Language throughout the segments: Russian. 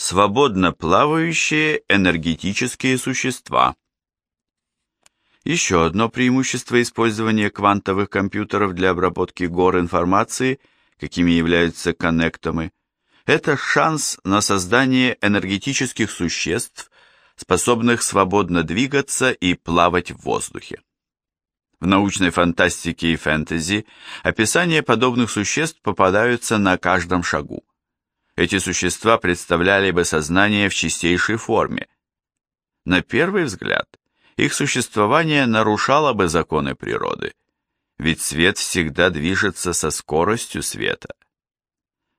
Свободно плавающие энергетические существа. Еще одно преимущество использования квантовых компьютеров для обработки гор информации, какими являются коннектомы, это шанс на создание энергетических существ, способных свободно двигаться и плавать в воздухе. В научной фантастике и фэнтези описания подобных существ попадаются на каждом шагу эти существа представляли бы сознание в чистейшей форме. На первый взгляд, их существование нарушало бы законы природы, ведь свет всегда движется со скоростью света.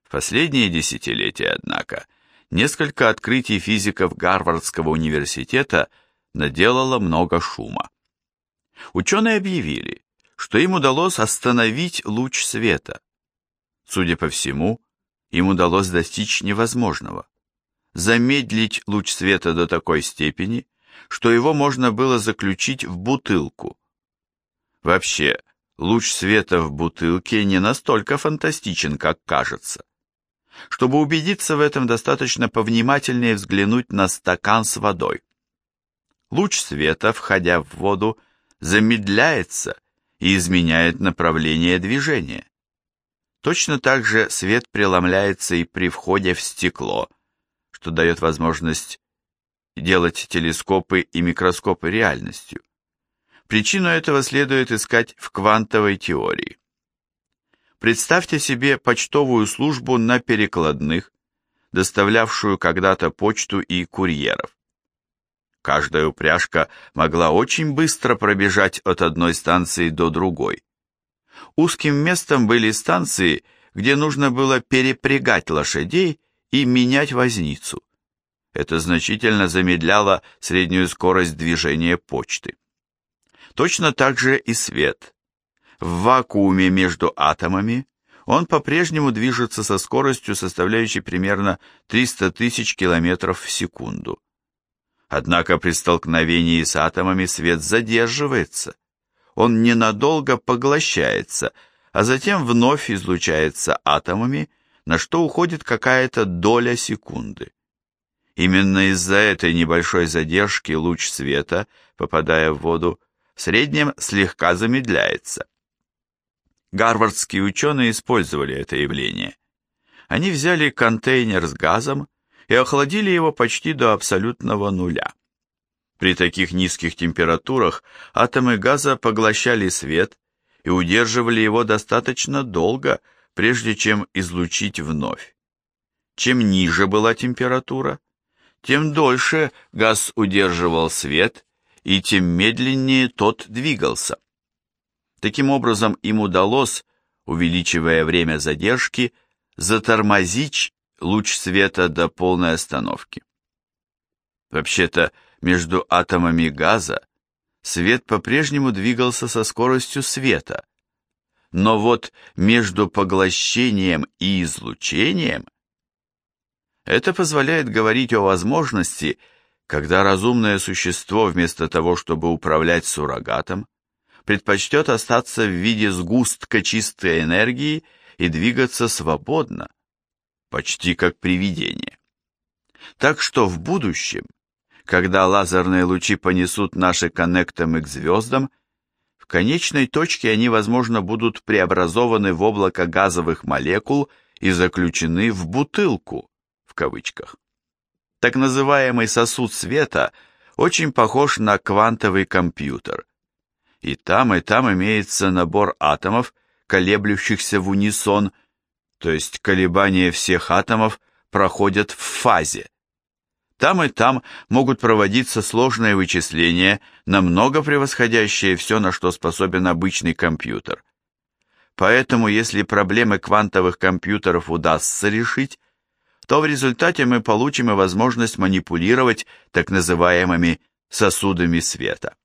В последние десятилетия, однако, несколько открытий физиков Гарвардского университета наделало много шума. Ученые объявили, что им удалось остановить луч света. Судя по всему, им удалось достичь невозможного – замедлить луч света до такой степени, что его можно было заключить в бутылку. Вообще, луч света в бутылке не настолько фантастичен, как кажется. Чтобы убедиться в этом, достаточно повнимательнее взглянуть на стакан с водой. Луч света, входя в воду, замедляется и изменяет направление движения. Точно так же свет преломляется и при входе в стекло, что дает возможность делать телескопы и микроскопы реальностью. Причину этого следует искать в квантовой теории. Представьте себе почтовую службу на перекладных, доставлявшую когда-то почту и курьеров. Каждая упряжка могла очень быстро пробежать от одной станции до другой. Узким местом были станции, где нужно было перепрягать лошадей и менять возницу. Это значительно замедляло среднюю скорость движения почты. Точно так же и свет. В вакууме между атомами он по-прежнему движется со скоростью, составляющей примерно 300 тысяч километров в секунду. Однако при столкновении с атомами свет задерживается, он ненадолго поглощается, а затем вновь излучается атомами, на что уходит какая-то доля секунды. Именно из-за этой небольшой задержки луч света, попадая в воду, в среднем слегка замедляется. Гарвардские ученые использовали это явление. Они взяли контейнер с газом и охладили его почти до абсолютного нуля. При таких низких температурах атомы газа поглощали свет и удерживали его достаточно долго, прежде чем излучить вновь. Чем ниже была температура, тем дольше газ удерживал свет и тем медленнее тот двигался. Таким образом, им удалось, увеличивая время задержки, затормозить луч света до полной остановки. Вообще-то, между атомами газа свет по-прежнему двигался со скоростью света, но вот между поглощением и излучением это позволяет говорить о возможности, когда разумное существо вместо того, чтобы управлять суррогатом, предпочтет остаться в виде сгустка чистой энергии и двигаться свободно, почти как привидение. Так что в будущем когда лазерные лучи понесут наши коннектомы к звездам, в конечной точке они, возможно, будут преобразованы в облако газовых молекул и заключены в «бутылку», в кавычках. Так называемый сосуд света очень похож на квантовый компьютер. И там, и там имеется набор атомов, колеблющихся в унисон, то есть колебания всех атомов проходят в фазе. Там и там могут проводиться сложные вычисления, намного превосходящие все, на что способен обычный компьютер. Поэтому, если проблемы квантовых компьютеров удастся решить, то в результате мы получим и возможность манипулировать так называемыми сосудами света.